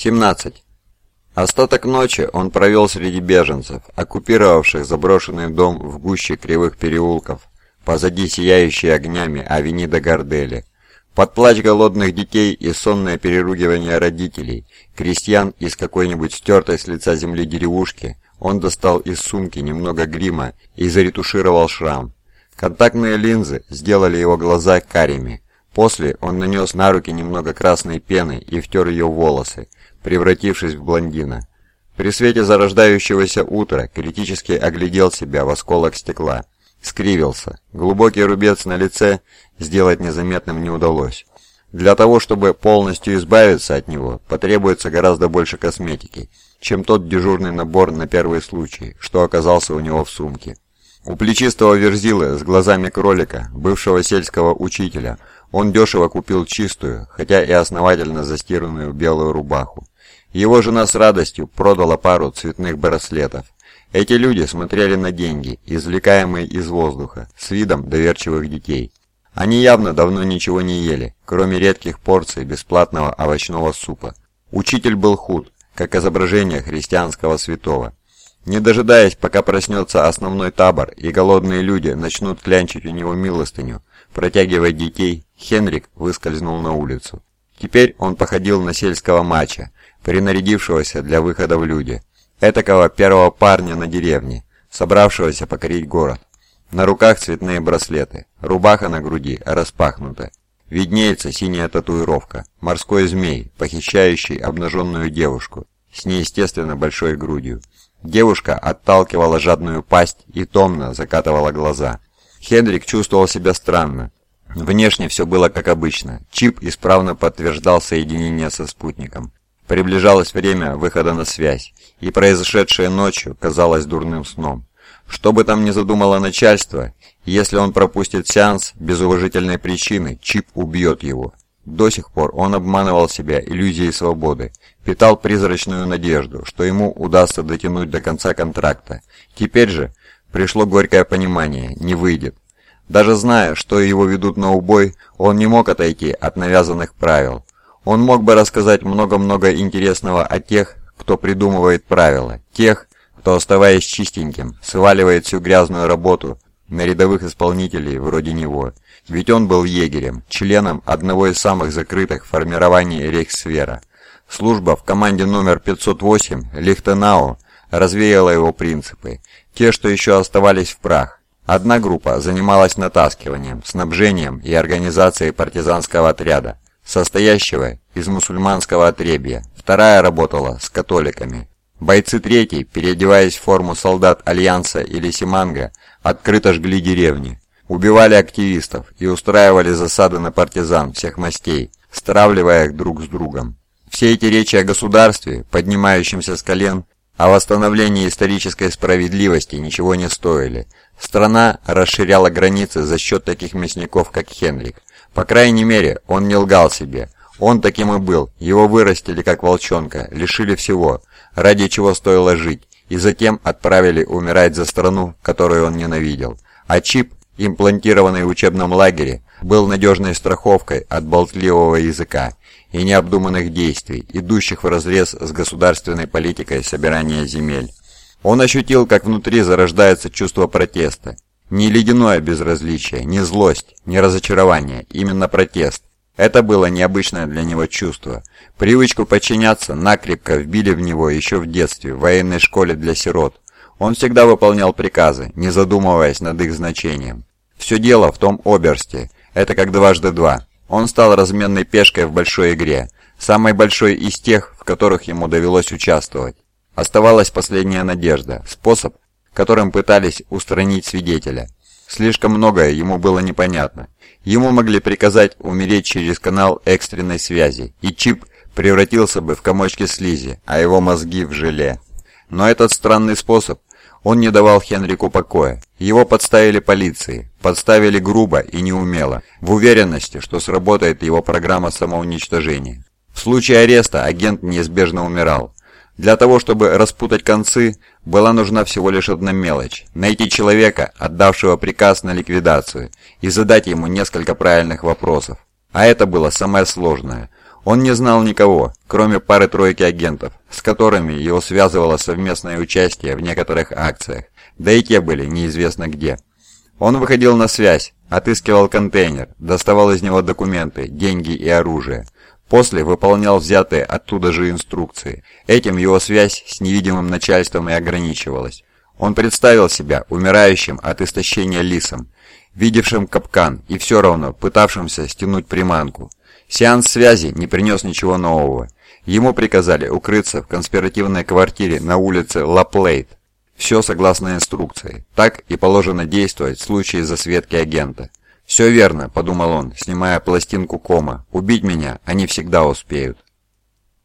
17. Остаток ночи он провел среди беженцев, оккупировавших заброшенный дом в гуще кривых переулков, позади сияющей огнями Авенида Гордели. Под плач голодных детей и сонное переругивание родителей, крестьян из какой-нибудь стертой с лица земли деревушки, он достал из сумки немного грима и заретушировал шрам. Контактные линзы сделали его глаза карими. После он нанес на руки немного красной пены и втер ее в волосы, превратившись в блондина. При свете зарождающегося утра критически оглядел себя в осколок стекла. Скривился. Глубокий рубец на лице сделать незаметным не удалось. Для того, чтобы полностью избавиться от него, потребуется гораздо больше косметики, чем тот дежурный набор на первый случай, что оказался у него в сумке. У плечистого верзилы с глазами кролика, бывшего сельского учителя, он дешево купил чистую, хотя и основательно застиранную белую рубаху. Его жена с радостью продала пару цветных браслетов. Эти люди смотрели на деньги, извлекаемые из воздуха, с видом доверчивых детей. Они явно давно ничего не ели, кроме редких порций бесплатного овощного супа. Учитель был худ, как изображение христианского святого. Не дожидаясь, пока проснется основной табор и голодные люди начнут клянчить у него милостыню, протягивая детей, Хенрик выскользнул на улицу. Теперь он походил на сельского мача, принарядившегося для выхода в люди. Этакого первого парня на деревне, собравшегося покорить город. На руках цветные браслеты, рубаха на груди распахнута. Виднеется синяя татуировка, морской змей, похищающий обнаженную девушку с неестественно большой грудью. Девушка отталкивала жадную пасть и томно закатывала глаза. Хендрик чувствовал себя странно. Внешне все было как обычно. Чип исправно подтверждал соединение со спутником. Приближалось время выхода на связь, и произошедшее ночью казалось дурным сном. Что бы там ни задумало начальство, если он пропустит сеанс без уважительной причины, Чип убьет его. До сих пор он обманывал себя иллюзией свободы, питал призрачную надежду, что ему удастся дотянуть до конца контракта. Теперь же пришло горькое понимание, не выйдет. Даже зная, что его ведут на убой, он не мог отойти от навязанных правил. Он мог бы рассказать много-много интересного о тех, кто придумывает правила, тех, кто, оставаясь чистеньким, сваливает всю грязную работу на рядовых исполнителей вроде него. Ведь он был егерем, членом одного из самых закрытых формирований Рейхсвера. Служба в команде номер 508 Лихтенау развеяла его принципы, те, что еще оставались в прах. Одна группа занималась натаскиванием, снабжением и организацией партизанского отряда, состоящего из мусульманского отребья. Вторая работала с католиками. Бойцы третьей, переодеваясь в форму солдат Альянса или Симанга, открыто жгли деревни, убивали активистов и устраивали засады на партизан всех мастей, стравливая их друг с другом. Все эти речи о государстве, поднимающемся с колен, о восстановлении исторической справедливости ничего не стоили. Страна расширяла границы за счет таких мясников, как Хенрик. По крайней мере, он не лгал себе. Он таким и был. Его вырастили как волчонка, лишили всего, ради чего стоило жить, и затем отправили умирать за страну, которую он ненавидел. А чип, имплантированный в учебном лагере, был надежной страховкой от болтливого языка и необдуманных действий, идущих вразрез с государственной политикой собирания земель. Он ощутил, как внутри зарождается чувство протеста, не ледяное безразличие, не злость, не разочарование, именно протест. Это было необычное для него чувство. Привычку подчиняться накрепко вбили в него еще в детстве, в военной школе для сирот. Он всегда выполнял приказы, не задумываясь над их значением. Все дело в том оберсте, это как дважды два. Он стал разменной пешкой в большой игре, самой большой из тех, в которых ему довелось участвовать. Оставалась последняя надежда, способ, которым пытались устранить свидетеля. Слишком многое ему было непонятно. Ему могли приказать умереть через канал экстренной связи, и чип превратился бы в комочки слизи, а его мозги в желе. Но этот странный способ, он не давал Хенрику покоя. Его подставили полиции, подставили грубо и неумело, в уверенности, что сработает его программа самоуничтожения. В случае ареста агент неизбежно умирал. Для того, чтобы распутать концы, была нужна всего лишь одна мелочь – найти человека, отдавшего приказ на ликвидацию, и задать ему несколько правильных вопросов. А это было самое сложное. Он не знал никого, кроме пары-тройки агентов, с которыми его связывало совместное участие в некоторых акциях, да и те были неизвестно где. Он выходил на связь, отыскивал контейнер, доставал из него документы, деньги и оружие. После выполнял взятые оттуда же инструкции. Этим его связь с невидимым начальством и ограничивалась. Он представил себя умирающим от истощения лисом, видевшим капкан и все равно пытавшимся стянуть приманку. Сеанс связи не принес ничего нового. Ему приказали укрыться в конспиративной квартире на улице Лаплейт. Все согласно инструкции. Так и положено действовать в случае засветки агента. «Все верно», — подумал он, снимая пластинку кома. «Убить меня они всегда успеют».